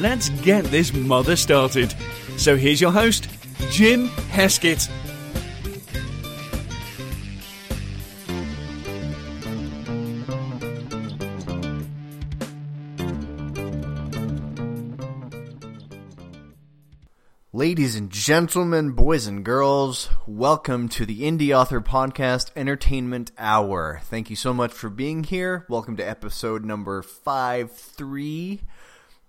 let's get this mother started. So here's your host, Jim Heskett. Ladies and gentlemen, boys and girls, welcome to the Indie Author Podcast Entertainment Hour. Thank you so much for being here. Welcome to episode number 5-3,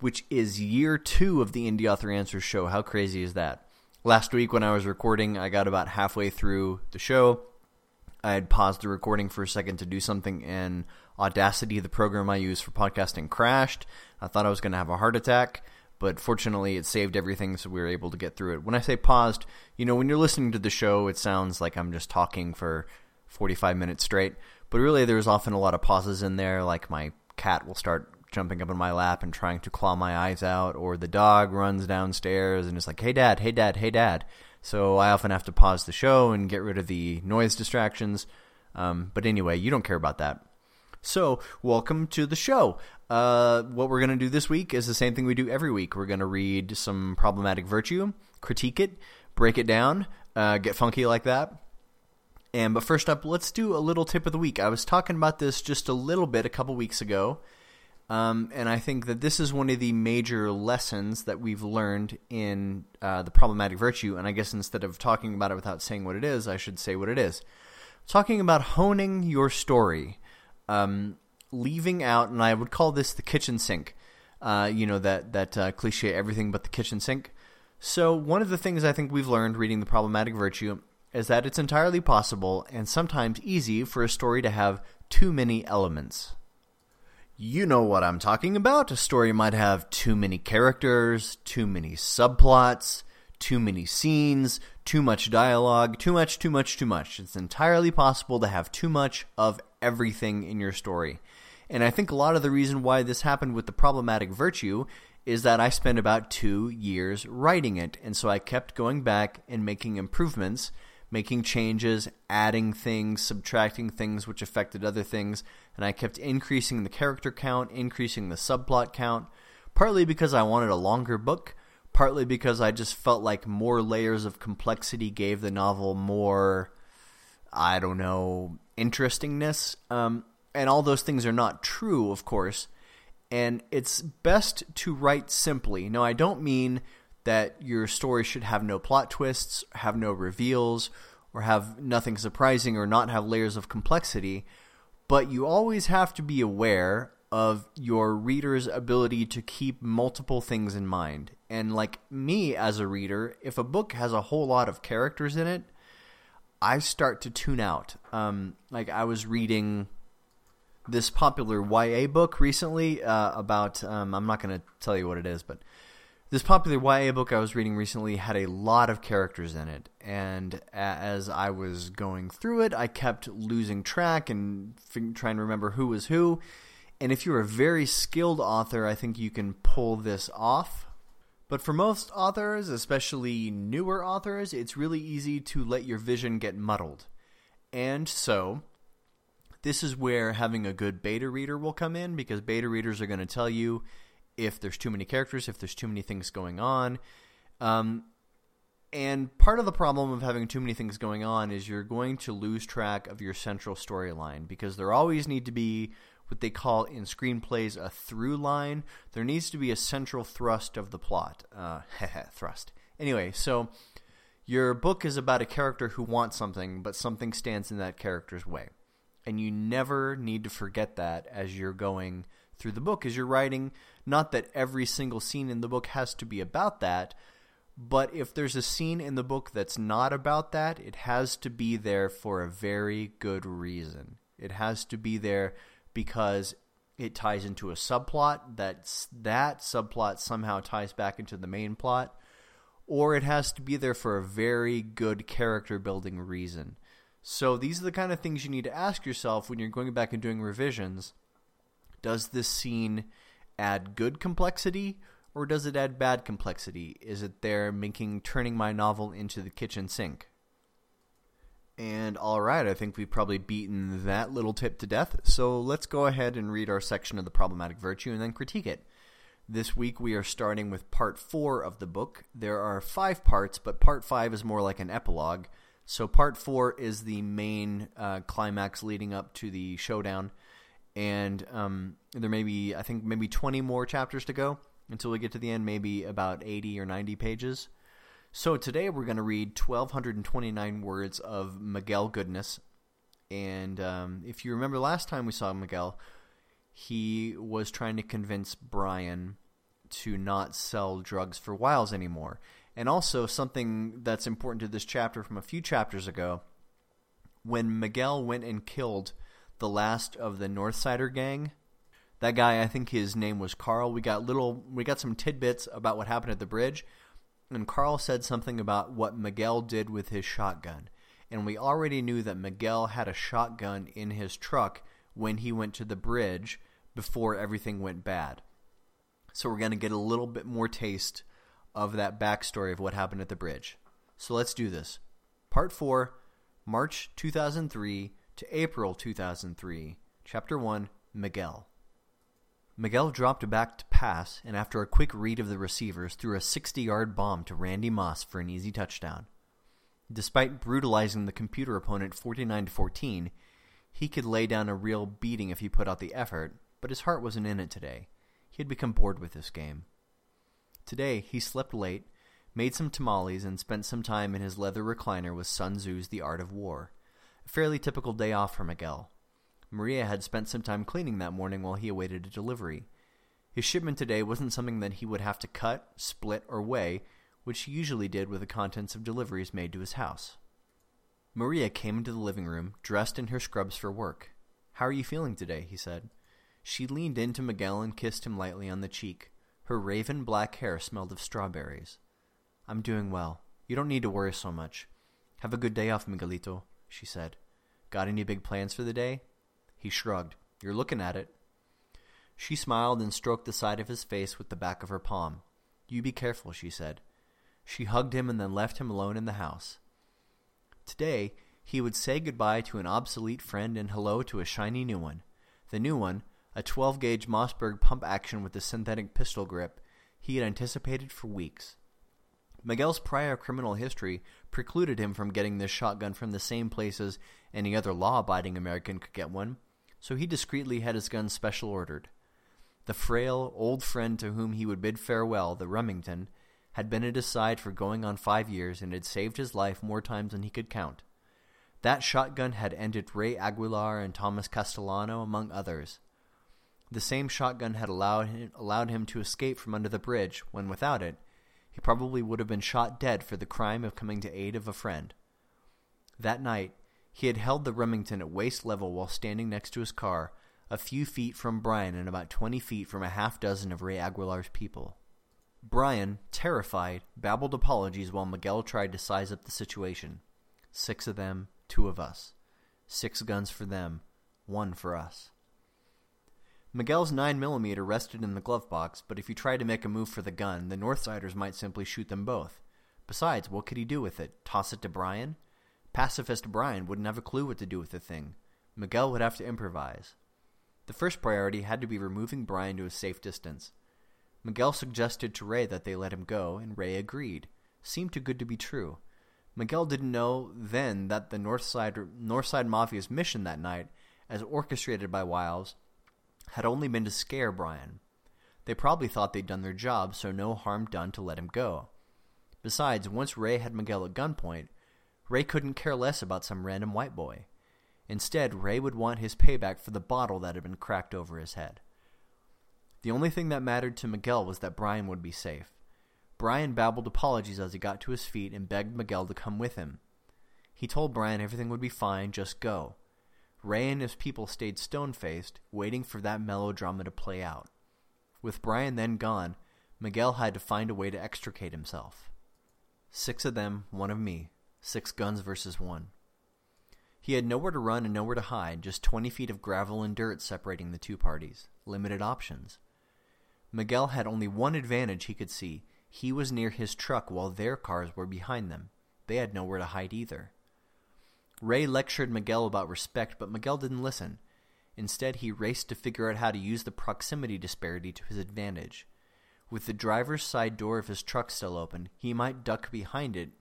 which is year two of the Indie Author Answers show. How crazy is that? Last week when I was recording, I got about halfway through the show. I had paused the recording for a second to do something, and Audacity, the program I use for podcasting, crashed. I thought I was going to have a heart attack but fortunately it saved everything so we were able to get through it. When I say paused, you know, when you're listening to the show, it sounds like I'm just talking for 45 minutes straight, but really there's often a lot of pauses in there, like my cat will start jumping up in my lap and trying to claw my eyes out, or the dog runs downstairs and is like, hey dad, hey dad, hey dad. So I often have to pause the show and get rid of the noise distractions. Um, but anyway, you don't care about that. So, welcome to the show. Uh, what we're going to do this week is the same thing we do every week. We're going to read some problematic virtue, critique it, break it down, uh, get funky like that. And but first up, let's do a little tip of the week. I was talking about this just a little bit a couple weeks ago, um, and I think that this is one of the major lessons that we've learned in uh, the problematic virtue. And I guess instead of talking about it without saying what it is, I should say what it is. Talking about honing your story um, leaving out, and I would call this the kitchen sink. Uh, you know that that uh, cliche, everything but the kitchen sink. So one of the things I think we've learned reading the problematic virtue is that it's entirely possible and sometimes easy for a story to have too many elements. You know what I'm talking about. A story might have too many characters, too many subplots, too many scenes, too much dialogue, too much, too much, too much. It's entirely possible to have too much of everything in your story. And I think a lot of the reason why this happened with the problematic virtue is that I spent about two years writing it. And so I kept going back and making improvements, making changes, adding things, subtracting things which affected other things. And I kept increasing the character count, increasing the subplot count, partly because I wanted a longer book, partly because I just felt like more layers of complexity gave the novel more, I don't know, interestingness. Um, and all those things are not true, of course. And it's best to write simply. Now, I don't mean that your story should have no plot twists, have no reveals, or have nothing surprising or not have layers of complexity. But you always have to be aware of your reader's ability to keep multiple things in mind. And like me as a reader, if a book has a whole lot of characters in it, I start to tune out. Um, like I was reading this popular YA book recently uh, about, um, I'm not going to tell you what it is, but this popular YA book I was reading recently had a lot of characters in it. And as I was going through it, I kept losing track and trying to remember who was who. And if you're a very skilled author, I think you can pull this off. But for most authors, especially newer authors, it's really easy to let your vision get muddled. And so, this is where having a good beta reader will come in because beta readers are going to tell you if there's too many characters, if there's too many things going on. Um, and part of the problem of having too many things going on is you're going to lose track of your central storyline because there always need to be what they call in screenplays a through line. There needs to be a central thrust of the plot. Uh, thrust. Anyway, so your book is about a character who wants something, but something stands in that character's way. And you never need to forget that as you're going through the book, as you're writing. Not that every single scene in the book has to be about that, but if there's a scene in the book that's not about that, it has to be there for a very good reason. It has to be there because it ties into a subplot, that's, that subplot somehow ties back into the main plot, or it has to be there for a very good character building reason. So these are the kind of things you need to ask yourself when you're going back and doing revisions. Does this scene add good complexity or does it add bad complexity? Is it there making turning my novel into the kitchen sink? And alright, I think we've probably beaten that little tip to death, so let's go ahead and read our section of the problematic virtue and then critique it. This week we are starting with part 4 of the book. There are five parts, but part 5 is more like an epilogue. So part 4 is the main uh, climax leading up to the showdown. And um, there may be, I think, maybe 20 more chapters to go until we get to the end, maybe about 80 or 90 pages. So today we're going to read 1,229 words of Miguel goodness. And um, if you remember last time we saw Miguel, he was trying to convince Brian to not sell drugs for Wiles anymore. And also something that's important to this chapter from a few chapters ago, when Miguel went and killed the last of the Northsider gang, that guy, I think his name was Carl. We got little, we got some tidbits about what happened at the bridge and Carl said something about what Miguel did with his shotgun. And we already knew that Miguel had a shotgun in his truck when he went to the bridge before everything went bad. So we're going to get a little bit more taste of that backstory of what happened at the bridge. So let's do this. Part 4, March 2003 to April 2003, Chapter 1, Miguel. Miguel dropped back to pass, and after a quick read of the receivers, threw a 60-yard bomb to Randy Moss for an easy touchdown. Despite brutalizing the computer opponent 49-14, he could lay down a real beating if he put out the effort, but his heart wasn't in it today. He had become bored with this game. Today, he slept late, made some tamales, and spent some time in his leather recliner with Sun Tzu's The Art of War. Fairly typical day off for Miguel. Maria had spent some time cleaning that morning while he awaited a delivery. His shipment today wasn't something that he would have to cut, split, or weigh, which he usually did with the contents of deliveries made to his house. Maria came into the living room, dressed in her scrubs for work. How are you feeling today? he said. She leaned into Miguel and kissed him lightly on the cheek. Her raven black hair smelled of strawberries. I'm doing well. You don't need to worry so much. Have a good day off, Miguelito, she said. Got any big plans for the day? He shrugged. You're looking at it. She smiled and stroked the side of his face with the back of her palm. You be careful, she said. She hugged him and then left him alone in the house. Today, he would say goodbye to an obsolete friend and hello to a shiny new one. The new one, a 12-gauge Mossberg pump action with a synthetic pistol grip, he had anticipated for weeks. Miguel's prior criminal history precluded him from getting this shotgun from the same places any other law-abiding American could get one, so he discreetly had his gun special ordered. The frail, old friend to whom he would bid farewell, the Remington, had been at his side for going on five years and had saved his life more times than he could count. That shotgun had ended Ray Aguilar and Thomas Castellano, among others. The same shotgun had allowed him, allowed him to escape from under the bridge, when without it, he probably would have been shot dead for the crime of coming to aid of a friend. That night, he had held the Remington at waist level while standing next to his car, a few feet from Brian and about 20 feet from a half dozen of Ray Aguilar's people. Brian, terrified, babbled apologies while Miguel tried to size up the situation. Six of them, two of us. Six guns for them, one for us. Miguel's 9mm rested in the glove box, but if he tried to make a move for the gun, the Northsiders might simply shoot them both. Besides, what could he do with it? Toss it to Brian? Pacifist Brian wouldn't have a clue what to do with the thing. Miguel would have to improvise. The first priority had to be removing Brian to a safe distance. Miguel suggested to Ray that they let him go, and Ray agreed. Seemed too good to be true. Miguel didn't know then that the Northside, Northside Mafia's mission that night, as orchestrated by Wiles, had only been to scare Brian. They probably thought they'd done their job, so no harm done to let him go. Besides, once Ray had Miguel at gunpoint, Ray couldn't care less about some random white boy. Instead, Ray would want his payback for the bottle that had been cracked over his head. The only thing that mattered to Miguel was that Brian would be safe. Brian babbled apologies as he got to his feet and begged Miguel to come with him. He told Brian everything would be fine, just go. Ray and his people stayed stone-faced, waiting for that melodrama to play out. With Brian then gone, Miguel had to find a way to extricate himself. Six of them, one of me. Six guns versus one. He had nowhere to run and nowhere to hide, just 20 feet of gravel and dirt separating the two parties. Limited options. Miguel had only one advantage he could see. He was near his truck while their cars were behind them. They had nowhere to hide either. Ray lectured Miguel about respect, but Miguel didn't listen. Instead, he raced to figure out how to use the proximity disparity to his advantage. With the driver's side door of his truck still open, he might duck behind it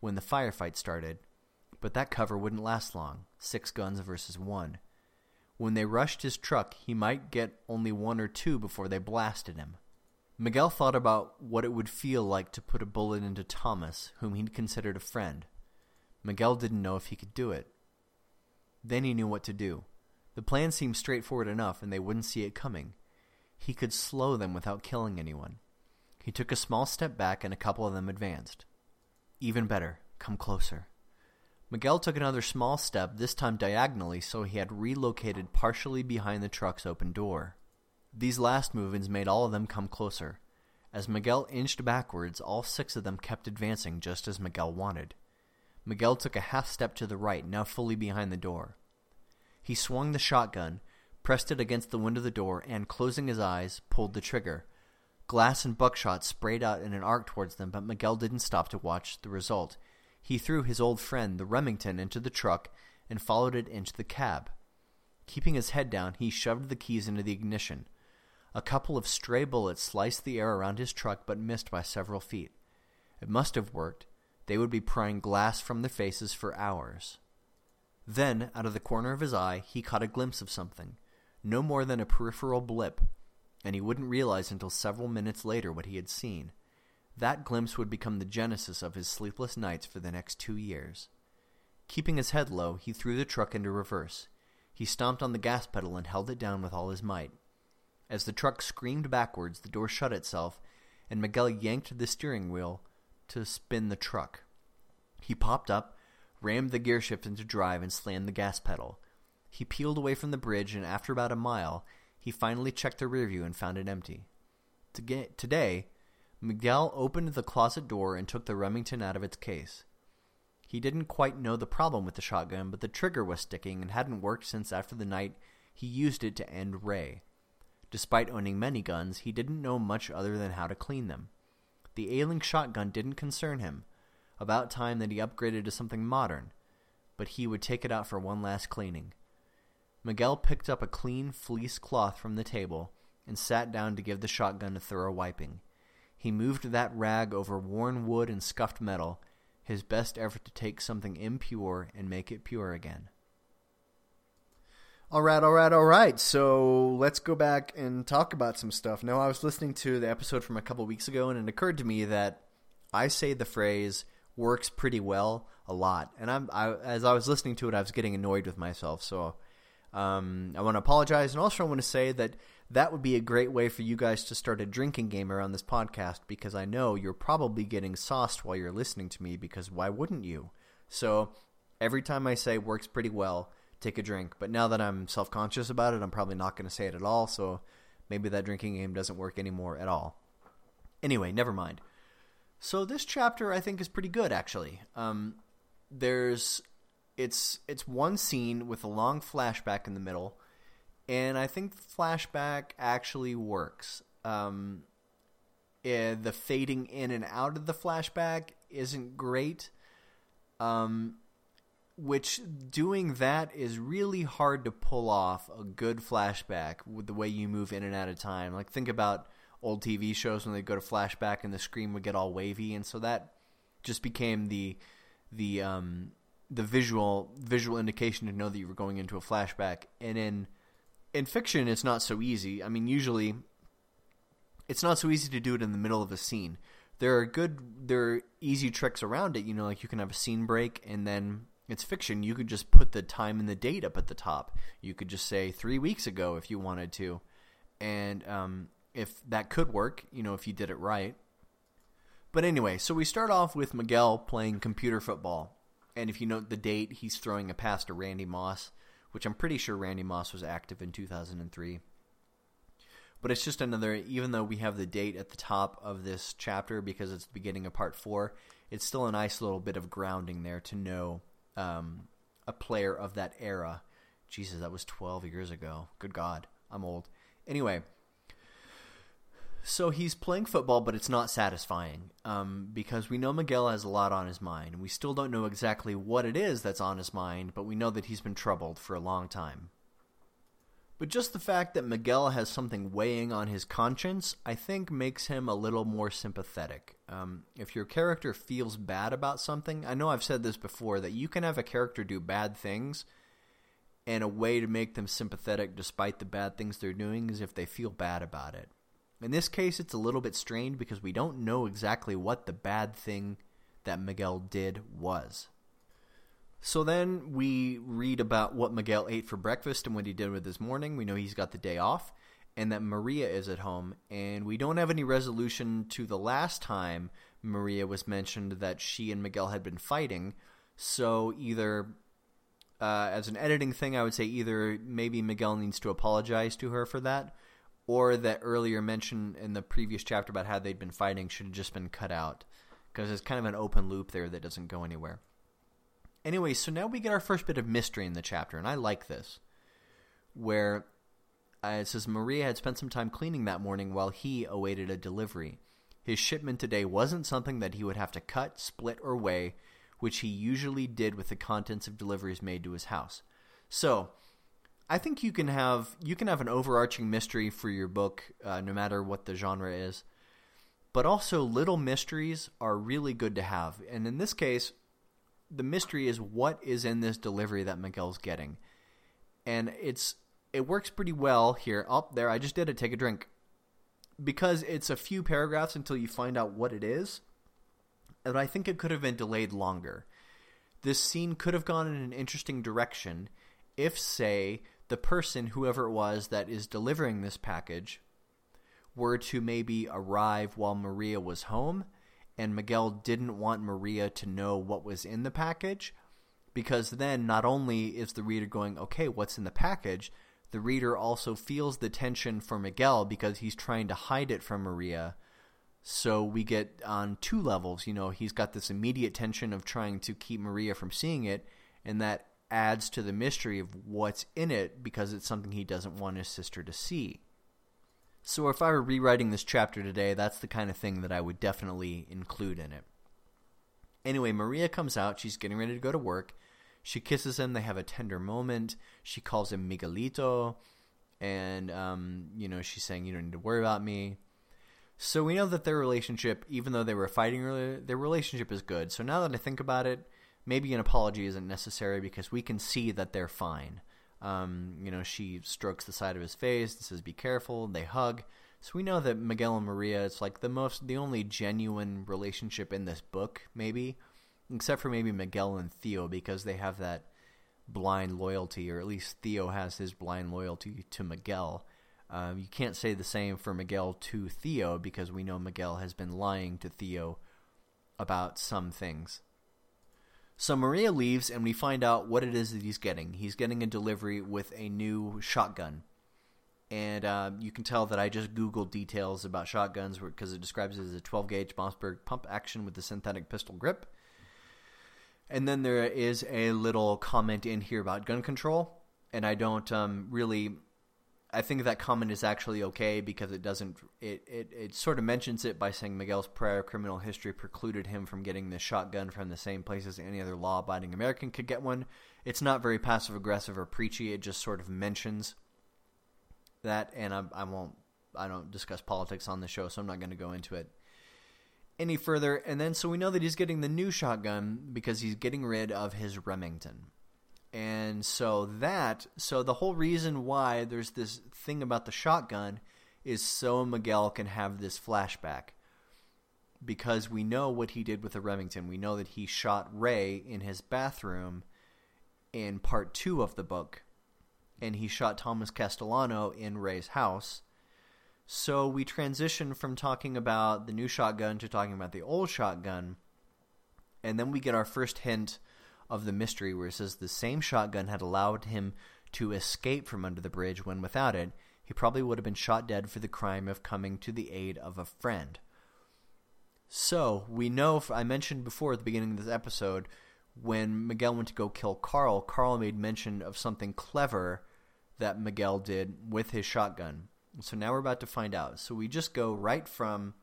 when the firefight started, but that cover wouldn't last long, six guns versus one. When they rushed his truck, he might get only one or two before they blasted him. Miguel thought about what it would feel like to put a bullet into Thomas, whom he'd considered a friend. Miguel didn't know if he could do it. Then he knew what to do. The plan seemed straightforward enough, and they wouldn't see it coming. He could slow them without killing anyone. He took a small step back, and a couple of them advanced. Even better, come closer. Miguel took another small step, this time diagonally, so he had relocated partially behind the truck's open door. These last movements made all of them come closer. As Miguel inched backwards, all six of them kept advancing just as Miguel wanted. Miguel took a half step to the right, now fully behind the door. He swung the shotgun, pressed it against the window of the door, and, closing his eyes, pulled the trigger. Glass and buckshot sprayed out in an arc towards them, but Miguel didn't stop to watch the result. He threw his old friend, the Remington, into the truck and followed it into the cab. Keeping his head down, he shoved the keys into the ignition. A couple of stray bullets sliced the air around his truck but missed by several feet. It must have worked. They would be prying glass from their faces for hours. Then, out of the corner of his eye, he caught a glimpse of something. No more than a peripheral blip, and he wouldn't realize until several minutes later what he had seen. That glimpse would become the genesis of his sleepless nights for the next two years. Keeping his head low, he threw the truck into reverse. He stomped on the gas pedal and held it down with all his might. As the truck screamed backwards, the door shut itself, and Miguel yanked the steering wheel to spin the truck. He popped up, rammed the gearshift into drive, and slammed the gas pedal. He peeled away from the bridge, and after about a mile, he finally checked the rearview and found it empty. To get Today, Miguel opened the closet door and took the Remington out of its case. He didn't quite know the problem with the shotgun, but the trigger was sticking and hadn't worked since after the night he used it to end Ray. Despite owning many guns, he didn't know much other than how to clean them. The ailing shotgun didn't concern him. About time that he upgraded to something modern. But he would take it out for one last cleaning. Miguel picked up a clean fleece cloth from the table and sat down to give the shotgun a thorough wiping. He moved that rag over worn wood and scuffed metal, his best effort to take something impure and make it pure again. All right, all right, all right. So let's go back and talk about some stuff. Now, I was listening to the episode from a couple weeks ago, and it occurred to me that I say the phrase works pretty well a lot. And I'm I, as I was listening to it, I was getting annoyed with myself. So um, I want to apologize, and also I want to say that that would be a great way for you guys to start a drinking game around this podcast because I know you're probably getting sauced while you're listening to me because why wouldn't you? So every time I say works pretty well take a drink. But now that I'm self-conscious about it, I'm probably not going to say it at all, so maybe that drinking game doesn't work anymore at all. Anyway, never mind. So this chapter I think is pretty good actually. Um, there's it's it's one scene with a long flashback in the middle, and I think the flashback actually works. Um, eh, the fading in and out of the flashback isn't great. Um, which doing that is really hard to pull off a good flashback with the way you move in and out of time. Like think about old TV shows when they go to flashback and the screen would get all wavy, and so that just became the the um, the visual visual indication to know that you were going into a flashback. And in in fiction, it's not so easy. I mean, usually it's not so easy to do it in the middle of a scene. There are good, there are easy tricks around it. You know, like you can have a scene break and then it's fiction. You could just put the time and the date up at the top. You could just say three weeks ago if you wanted to. And um, if that could work, you know, if you did it right. But anyway, so we start off with Miguel playing computer football. And if you note the date, he's throwing a pass to Randy Moss, which I'm pretty sure Randy Moss was active in 2003. But it's just another, even though we have the date at the top of this chapter because it's the beginning of part four, it's still a nice little bit of grounding there to know um, a player of that era. Jesus, that was 12 years ago. Good God, I'm old. Anyway, so he's playing football, but it's not satisfying um, because we know Miguel has a lot on his mind. And We still don't know exactly what it is that's on his mind, but we know that he's been troubled for a long time. But just the fact that Miguel has something weighing on his conscience, I think makes him a little more sympathetic. Um, if your character feels bad about something, I know I've said this before, that you can have a character do bad things, and a way to make them sympathetic despite the bad things they're doing is if they feel bad about it. In this case, it's a little bit strained because we don't know exactly what the bad thing that Miguel did was. So then we read about what Miguel ate for breakfast and what he did with his morning. We know he's got the day off and that Maria is at home. And we don't have any resolution to the last time Maria was mentioned that she and Miguel had been fighting. So either, uh, as an editing thing, I would say either maybe Miguel needs to apologize to her for that, or that earlier mention in the previous chapter about how they'd been fighting should have just been cut out. Because there's kind of an open loop there that doesn't go anywhere. Anyway, so now we get our first bit of mystery in the chapter, and I like this, where uh, it says Maria had spent some time cleaning that morning while he awaited a delivery. His shipment today wasn't something that he would have to cut, split, or weigh, which he usually did with the contents of deliveries made to his house. So, I think you can have you can have an overarching mystery for your book, uh, no matter what the genre is. But also, little mysteries are really good to have, and in this case, the mystery is what is in this delivery that Miguel's getting. And it's it works pretty well here. Up oh, there, I just did it. Take a drink. Because it's a few paragraphs until you find out what it is. And I think it could have been delayed longer. This scene could have gone in an interesting direction if, say, the person, whoever it was that is delivering this package, were to maybe arrive while Maria was home and Miguel didn't want Maria to know what was in the package because then not only is the reader going, okay, what's in the package, the reader also feels the tension for Miguel because he's trying to hide it from Maria. So we get on two levels, you know, he's got this immediate tension of trying to keep Maria from seeing it, and that adds to the mystery of what's in it because it's something he doesn't want his sister to see. So if I were rewriting this chapter today, that's the kind of thing that I would definitely include in it. Anyway, Maria comes out. She's getting ready to go to work. She kisses him. They have a tender moment. She calls him Miguelito. And, um, you know, she's saying, you don't need to worry about me. So we know that their relationship, even though they were fighting earlier, their relationship is good. So now that I think about it, maybe an apology isn't necessary because we can see that they're fine. Um, you know, she strokes the side of his face and says, "Be careful." They hug. So we know that Miguel and Maria it's like the most, the only genuine relationship in this book, maybe, except for maybe Miguel and Theo because they have that blind loyalty, or at least Theo has his blind loyalty to Miguel. Um, you can't say the same for Miguel to Theo because we know Miguel has been lying to Theo about some things. So Maria leaves, and we find out what it is that he's getting. He's getting a delivery with a new shotgun. And uh, you can tell that I just Googled details about shotguns because it describes it as a 12-gauge Mossberg pump action with a synthetic pistol grip. And then there is a little comment in here about gun control. And I don't um, really I think that comment is actually okay because it doesn't it, it it sort of mentions it by saying Miguel's prior criminal history precluded him from getting the shotgun from the same place as any other law-abiding American could get one. It's not very passive aggressive or preachy. It just sort of mentions that, and I, I won't I don't discuss politics on the show, so I'm not going to go into it any further. And then so we know that he's getting the new shotgun because he's getting rid of his Remington. And so that, so the whole reason why there's this thing about the shotgun is so Miguel can have this flashback. Because we know what he did with the Remington. We know that he shot Ray in his bathroom in part two of the book. And he shot Thomas Castellano in Ray's house. So we transition from talking about the new shotgun to talking about the old shotgun. And then we get our first hint of the mystery where it says the same shotgun had allowed him to escape from under the bridge when without it, he probably would have been shot dead for the crime of coming to the aid of a friend. So, we know, I mentioned before at the beginning of this episode, when Miguel went to go kill Carl, Carl made mention of something clever that Miguel did with his shotgun. So now we're about to find out. So we just go right from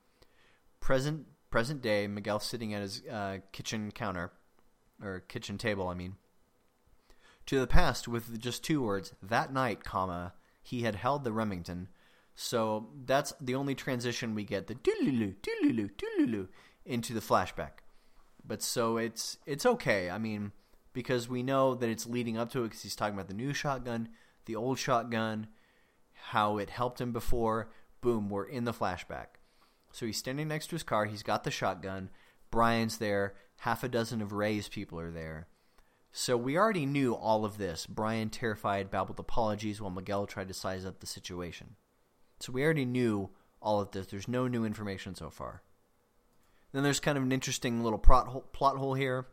present present day, Miguel sitting at his uh, kitchen counter, or kitchen table, I mean, to the past with just two words, that night, comma, he had held the Remington. So that's the only transition we get, the doolulu, doolulu, doolulu, into the flashback. But so it's it's okay. I mean, because we know that it's leading up to it because he's talking about the new shotgun, the old shotgun, how it helped him before. Boom, we're in the flashback. So he's standing next to his car. He's got the shotgun. Brian's there. Half a dozen of Ray's people are there. So we already knew all of this. Brian, terrified, babbled apologies while Miguel tried to size up the situation. So we already knew all of this. There's no new information so far. Then there's kind of an interesting little plot hole, plot hole here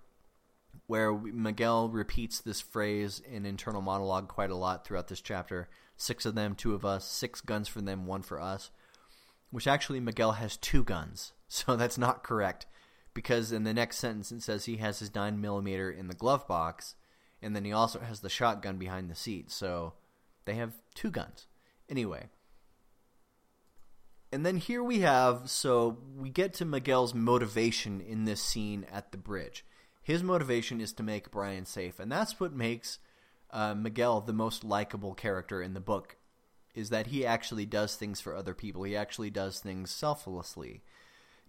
where Miguel repeats this phrase in internal monologue quite a lot throughout this chapter. Six of them, two of us, six guns for them, one for us which actually Miguel has two guns. So that's not correct because in the next sentence it says he has his 9 millimeter in the glove box and then he also has the shotgun behind the seat. So they have two guns. Anyway. And then here we have, so we get to Miguel's motivation in this scene at the bridge. His motivation is to make Brian safe, and that's what makes uh, Miguel the most likable character in the book is that he actually does things for other people. He actually does things selflessly.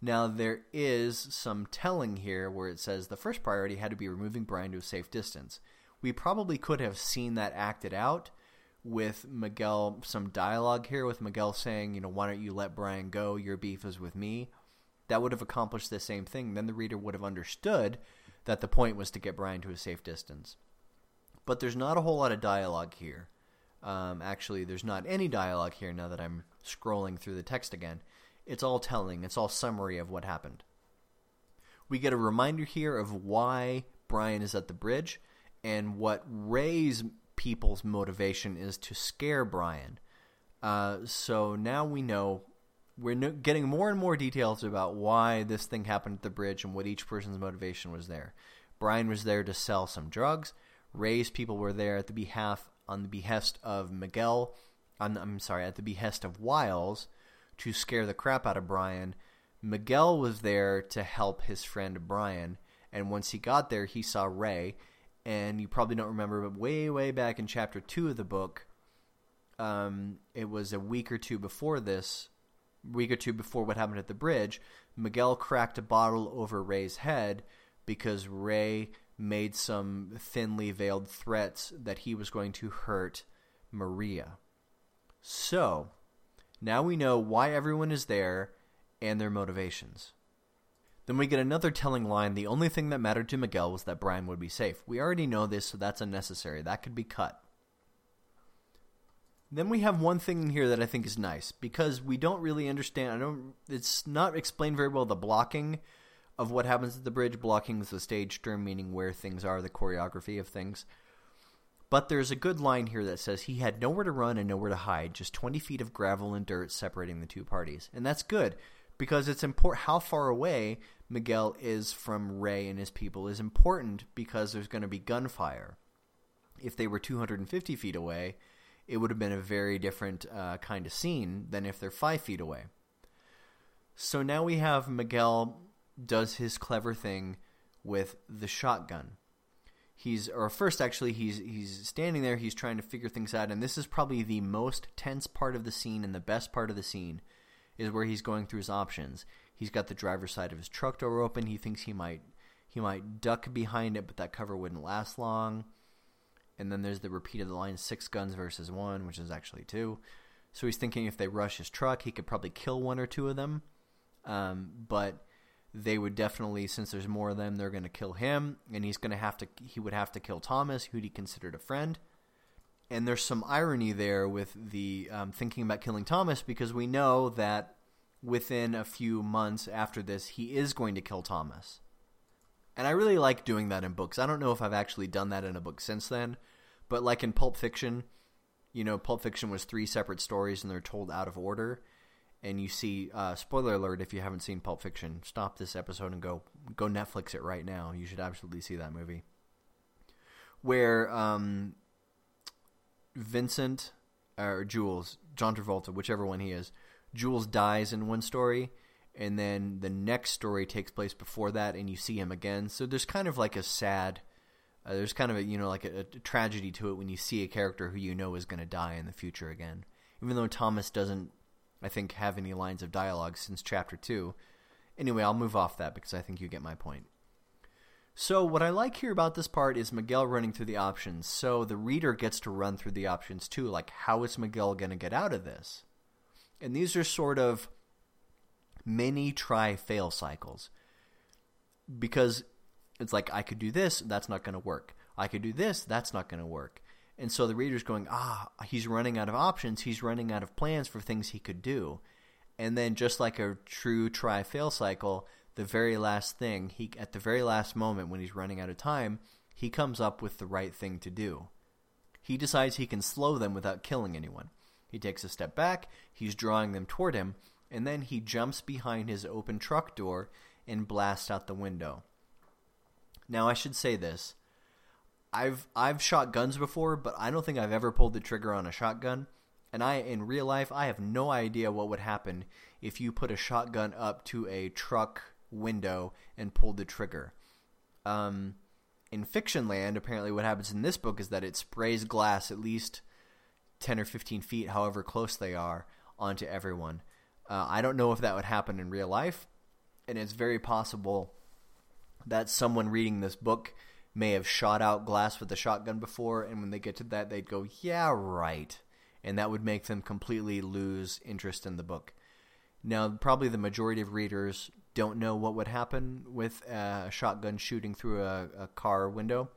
Now, there is some telling here where it says the first priority had to be removing Brian to a safe distance. We probably could have seen that acted out with Miguel, some dialogue here with Miguel saying, you know, why don't you let Brian go? Your beef is with me. That would have accomplished the same thing. Then the reader would have understood that the point was to get Brian to a safe distance. But there's not a whole lot of dialogue here. Um, actually, there's not any dialogue here now that I'm scrolling through the text again. It's all telling. It's all summary of what happened. We get a reminder here of why Brian is at the bridge and what Ray's people's motivation is to scare Brian. Uh, so now we know we're no getting more and more details about why this thing happened at the bridge and what each person's motivation was there. Brian was there to sell some drugs. Ray's people were there at the behalf on the behest of Miguel, on, I'm sorry, at the behest of Wiles to scare the crap out of Brian. Miguel was there to help his friend Brian, and once he got there, he saw Ray, and you probably don't remember, but way, way back in chapter 2 of the book, um, it was a week or two before this, week or two before what happened at the bridge, Miguel cracked a bottle over Ray's head because Ray made some thinly veiled threats that he was going to hurt Maria. So, now we know why everyone is there and their motivations. Then we get another telling line, the only thing that mattered to Miguel was that Brian would be safe. We already know this, so that's unnecessary. That could be cut. Then we have one thing in here that I think is nice, because we don't really understand, I don't, it's not explained very well, the blocking of what happens at the bridge. Blocking is the stage term, meaning where things are, the choreography of things. But there's a good line here that says he had nowhere to run and nowhere to hide, just 20 feet of gravel and dirt separating the two parties. And that's good because it's important how far away Miguel is from Ray and his people is important because there's going to be gunfire. If they were 250 feet away, it would have been a very different uh, kind of scene than if they're 5 feet away. So now we have Miguel does his clever thing with the shotgun. He's or first actually he's he's standing there, he's trying to figure things out and this is probably the most tense part of the scene and the best part of the scene is where he's going through his options. He's got the driver's side of his truck door open. He thinks he might he might duck behind it, but that cover wouldn't last long. And then there's the repeat of the line six guns versus one, which is actually two. So he's thinking if they rush his truck, he could probably kill one or two of them. Um, but they would definitely, since there's more of them, they're going to kill him, and he's going to have to, he would have to kill Thomas, who he considered a friend. And there's some irony there with the um, thinking about killing Thomas because we know that within a few months after this, he is going to kill Thomas. And I really like doing that in books. I don't know if I've actually done that in a book since then, But like in Pulp Fiction, you know, Pulp Fiction was three separate stories and they're told out of order. And you see, uh, spoiler alert, if you haven't seen Pulp Fiction, stop this episode and go go Netflix it right now. You should absolutely see that movie. Where um, Vincent or Jules, John Travolta, whichever one he is, Jules dies in one story, and then the next story takes place before that, and you see him again. So there's kind of like a sad, uh, there's kind of a you know like a, a, tragedy to it when you see a character who you know is going to die in the future again. Even though Thomas doesn't, I think, have any lines of dialogue since chapter two. Anyway, I'll move off that because I think you get my point. So what I like here about this part is Miguel running through the options. So the reader gets to run through the options too. Like, how is Miguel going to get out of this? And these are sort of many try-fail cycles. Because it's like, I could do this, that's not going to work. I could do this, that's not going to work. And so the reader's going, ah, he's running out of options. He's running out of plans for things he could do. And then just like a true try-fail cycle, the very last thing, he at the very last moment when he's running out of time, he comes up with the right thing to do. He decides he can slow them without killing anyone. He takes a step back, he's drawing them toward him, and then he jumps behind his open truck door and blasts out the window. Now I should say this. I've I've shot guns before, but I don't think I've ever pulled the trigger on a shotgun. And I in real life I have no idea what would happen if you put a shotgun up to a truck window and pulled the trigger. Um, in fiction land, apparently what happens in this book is that it sprays glass at least 10 or 15 feet, however close they are, onto everyone. Uh, I don't know if that would happen in real life, and it's very possible that someone reading this book may have shot out glass with a shotgun before, and when they get to that, they'd go, yeah, right. And that would make them completely lose interest in the book. Now, probably the majority of readers don't know what would happen with a shotgun shooting through a, a car window.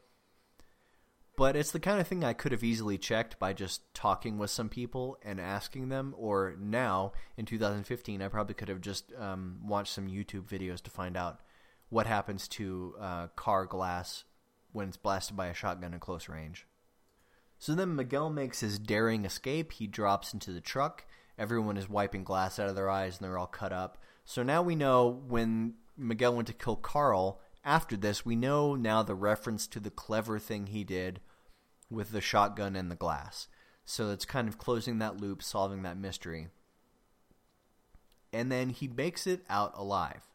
But it's the kind of thing I could have easily checked by just talking with some people and asking them. Or now, in 2015, I probably could have just um, watched some YouTube videos to find out what happens to uh, car glass when it's blasted by a shotgun at close range. So then Miguel makes his daring escape. He drops into the truck. Everyone is wiping glass out of their eyes and they're all cut up. So now we know when Miguel went to kill Carl, after this, we know now the reference to the clever thing he did with the shotgun and the glass. So it's kind of closing that loop, solving that mystery. And then he makes it out alive.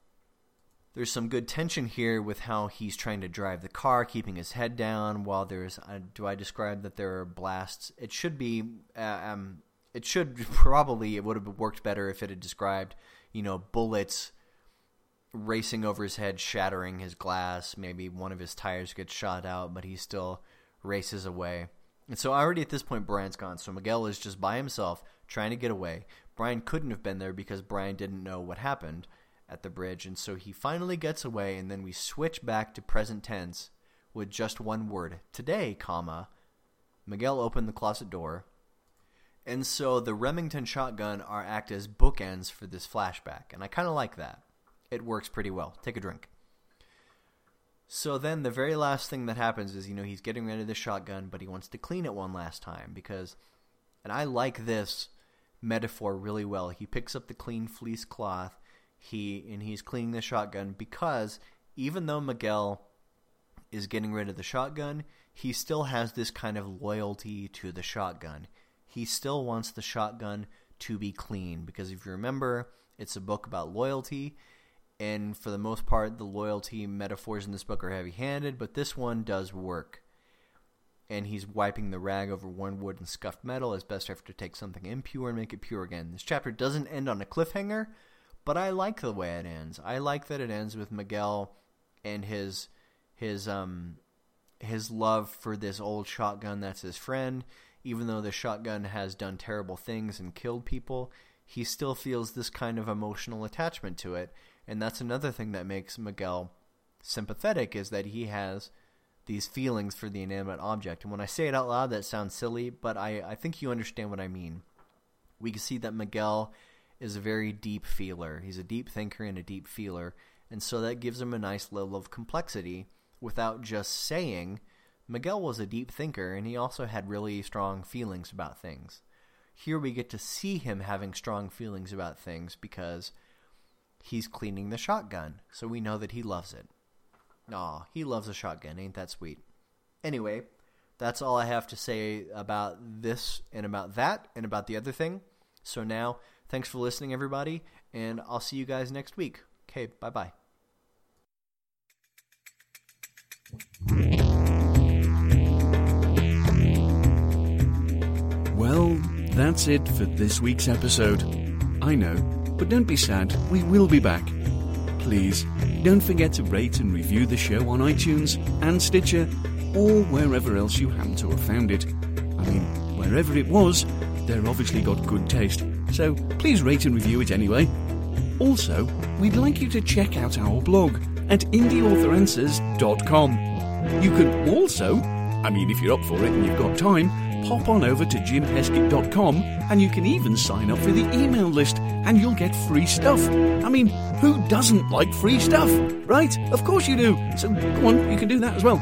There's some good tension here with how he's trying to drive the car, keeping his head down while there's... Uh, do I describe that there are blasts? It should be... Uh, um, it should probably... It would have worked better if it had described you know, bullets racing over his head, shattering his glass. Maybe one of his tires gets shot out, but he still races away. And so already at this point, Brian's gone. So Miguel is just by himself trying to get away. Brian couldn't have been there because Brian didn't know what happened at the bridge. And so he finally gets away, and then we switch back to present tense with just one word. Today, comma, Miguel opened the closet door, and so the Remington shotgun are act as bookends for this flashback, and I kind of like that. It works pretty well. Take a drink. So then the very last thing that happens is, you know, he's getting rid of the shotgun, but he wants to clean it one last time because, and I like this metaphor really well. He picks up the clean fleece cloth, he and he's cleaning the shotgun because even though Miguel is getting rid of the shotgun, he still has this kind of loyalty to the shotgun he still wants the shotgun to be clean because if you remember, it's a book about loyalty and for the most part the loyalty metaphors in this book are heavy-handed, but this one does work. And he's wiping the rag over worn wood and scuffed metal as best effort to take something impure and make it pure again. This chapter doesn't end on a cliffhanger, but I like the way it ends. I like that it ends with Miguel and his his um his love for this old shotgun that's his friend even though the shotgun has done terrible things and killed people, he still feels this kind of emotional attachment to it. And that's another thing that makes Miguel sympathetic is that he has these feelings for the inanimate object. And when I say it out loud, that sounds silly, but I, I think you understand what I mean. We can see that Miguel is a very deep feeler. He's a deep thinker and a deep feeler. And so that gives him a nice level of complexity without just saying Miguel was a deep thinker, and he also had really strong feelings about things. Here we get to see him having strong feelings about things because he's cleaning the shotgun, so we know that he loves it. Aw, he loves a shotgun, ain't that sweet? Anyway, that's all I have to say about this and about that and about the other thing. So now, thanks for listening, everybody, and I'll see you guys next week. Okay, bye bye. Well, that's it for this week's episode. I know, but don't be sad, we will be back. Please, don't forget to rate and review the show on iTunes and Stitcher or wherever else you happen to have found it. I mean, wherever it was, they're obviously got good taste, so please rate and review it anyway. Also, we'd like you to check out our blog at indieauthoranswers.com. You can also, I mean, if you're up for it and you've got time, pop on over to jimheskett.com and you can even sign up for the email list and you'll get free stuff. I mean, who doesn't like free stuff, right? Of course you do. So go on, you can do that as well.